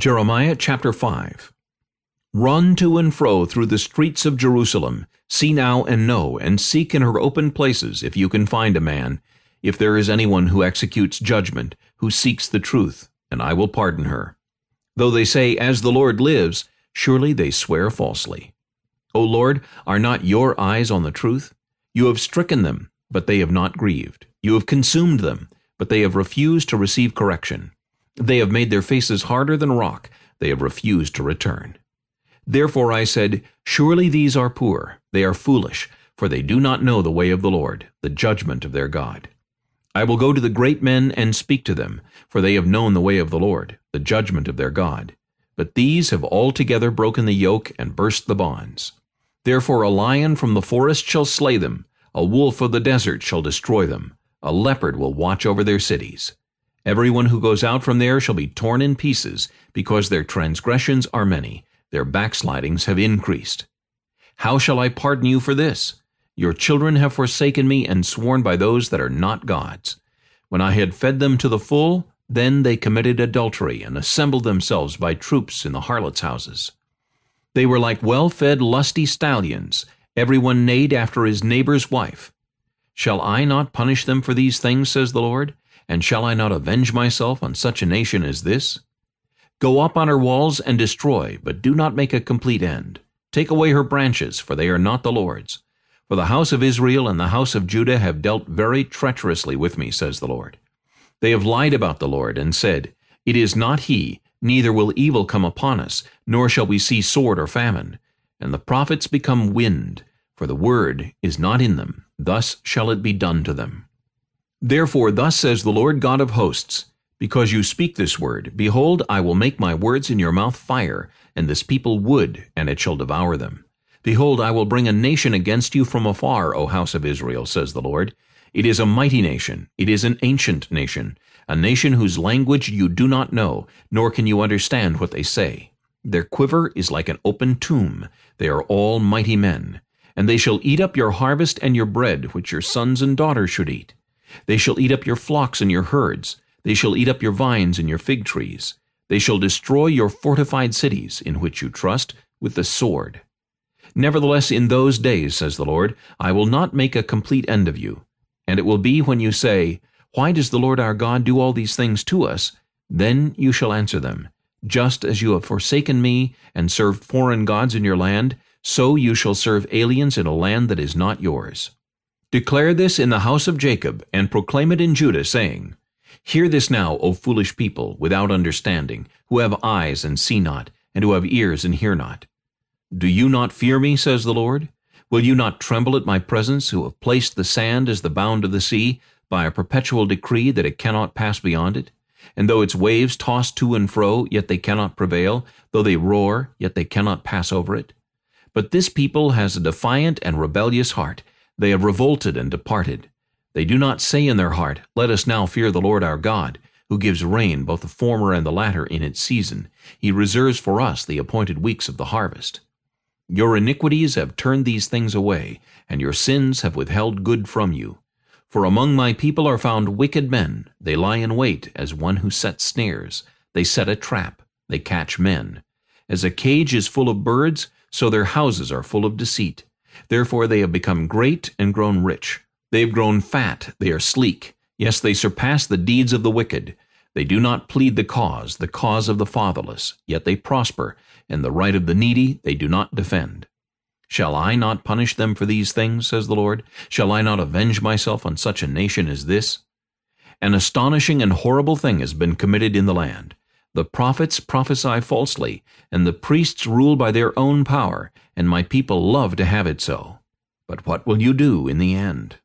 Jeremiah chapter 5 Run to and fro through the streets of Jerusalem, see now and know, and seek in her open places, if you can find a man, if there is anyone who executes judgment, who seeks the truth, and I will pardon her. Though they say, As the Lord lives, surely they swear falsely. O Lord, are not your eyes on the truth? You have stricken them, but they have not grieved. You have consumed them, but they have refused to receive correction. They have made their faces harder than rock. They have refused to return. Therefore I said, Surely these are poor, they are foolish, for they do not know the way of the Lord, the judgment of their God. I will go to the great men and speak to them, for they have known the way of the Lord, the judgment of their God. But these have altogether broken the yoke and burst the bonds. Therefore a lion from the forest shall slay them, a wolf of the desert shall destroy them, a leopard will watch over their cities. Everyone who goes out from there shall be torn in pieces, because their transgressions are many, their backslidings have increased. How shall I pardon you for this? Your children have forsaken me and sworn by those that are not gods. When I had fed them to the full, then they committed adultery and assembled themselves by troops in the harlots' houses. They were like well-fed lusty stallions, everyone neighed after his neighbor's wife. Shall I not punish them for these things, says the Lord? And shall I not avenge myself on such a nation as this? Go up on her walls and destroy, but do not make a complete end. Take away her branches, for they are not the Lord's. For the house of Israel and the house of Judah have dealt very treacherously with me, says the Lord. They have lied about the Lord, and said, It is not he, neither will evil come upon us, nor shall we see sword or famine. And the prophets become wind, for the word is not in them. Thus shall it be done to them. Therefore thus says the Lord God of hosts, Because you speak this word, behold, I will make my words in your mouth fire, and this people wood, and it shall devour them. Behold, I will bring a nation against you from afar, O house of Israel, says the Lord. It is a mighty nation, it is an ancient nation, a nation whose language you do not know, nor can you understand what they say. Their quiver is like an open tomb, they are all mighty men. And they shall eat up your harvest and your bread, which your sons and daughters should eat. They shall eat up your flocks and your herds. They shall eat up your vines and your fig trees. They shall destroy your fortified cities, in which you trust, with the sword. Nevertheless, in those days, says the Lord, I will not make a complete end of you. And it will be when you say, Why does the Lord our God do all these things to us? Then you shall answer them, Just as you have forsaken me, and served foreign gods in your land, so you shall serve aliens in a land that is not yours. Declare this in the house of Jacob, and proclaim it in Judah, saying, Hear this now, O foolish people, without understanding, who have eyes and see not, and who have ears and hear not. Do you not fear me, says the Lord? Will you not tremble at my presence, who have placed the sand as the bound of the sea, by a perpetual decree that it cannot pass beyond it? And though its waves toss to and fro, yet they cannot prevail, though they roar, yet they cannot pass over it? But this people has a defiant and rebellious heart, they have revolted and departed. They do not say in their heart, Let us now fear the Lord our God, who gives rain, both the former and the latter, in its season. He reserves for us the appointed weeks of the harvest. Your iniquities have turned these things away, and your sins have withheld good from you. For among my people are found wicked men. They lie in wait as one who sets snares. They set a trap. They catch men. As a cage is full of birds, so their houses are full of deceit. Therefore they have become great and grown rich. They have grown fat, they are sleek. Yes, they surpass the deeds of the wicked. They do not plead the cause, the cause of the fatherless, yet they prosper, and the right of the needy they do not defend. Shall I not punish them for these things, says the Lord? Shall I not avenge myself on such a nation as this? An astonishing and horrible thing has been committed in the land. The prophets prophesy falsely, and the priests rule by their own power, and my people love to have it so. But what will you do in the end?